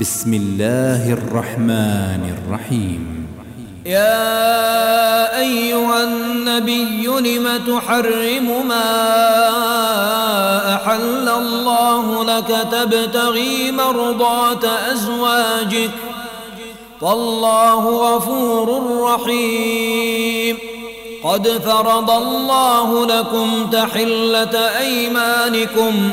بسم الله الرحمن الرحيم. يا أيها النبي لم تحرم ما أحل الله لك تبتغي مرضات أزواجك. فالله غفور رحيم. قد فرض الله لكم تحلة أيمانكم.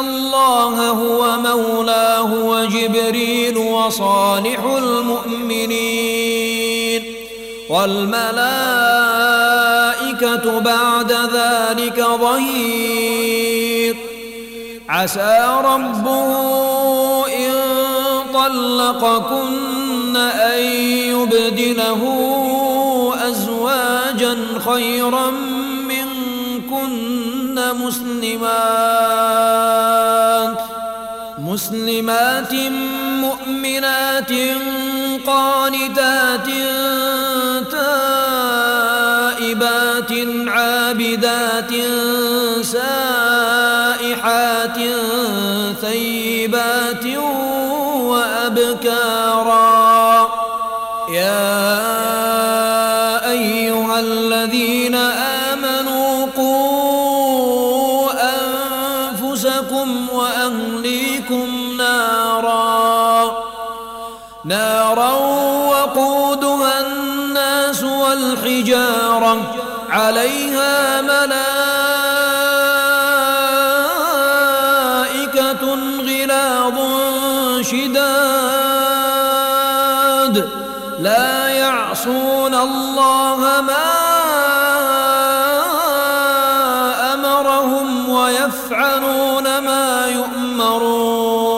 الله هو مولاه وجبريل وصالح المؤمنين. والملائكة بعد ذلك ظهير. عسى ربه إن طلقكن أن يبدله أزواجا خيرا منكن مسلمات مسلمات مؤمنات قانتات تائبات عابدات سائحات ثيبات وأبكارا. يا أيها الذين نارا وقودها الناس والحجارة عليها ملائكة غلاظ شداد. لا يعصون الله ما أمرهم ويفعلون ما يؤمرون.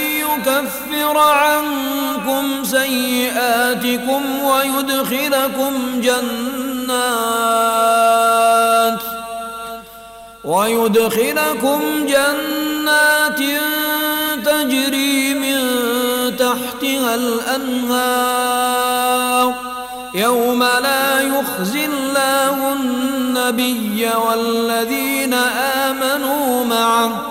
يكفر عنكم سيئاتكم ويدخلكم جنات ويدخلكم جنات تجري من تحتها الأنهار يوم لا يخزي الله النبي والذين آمنوا معه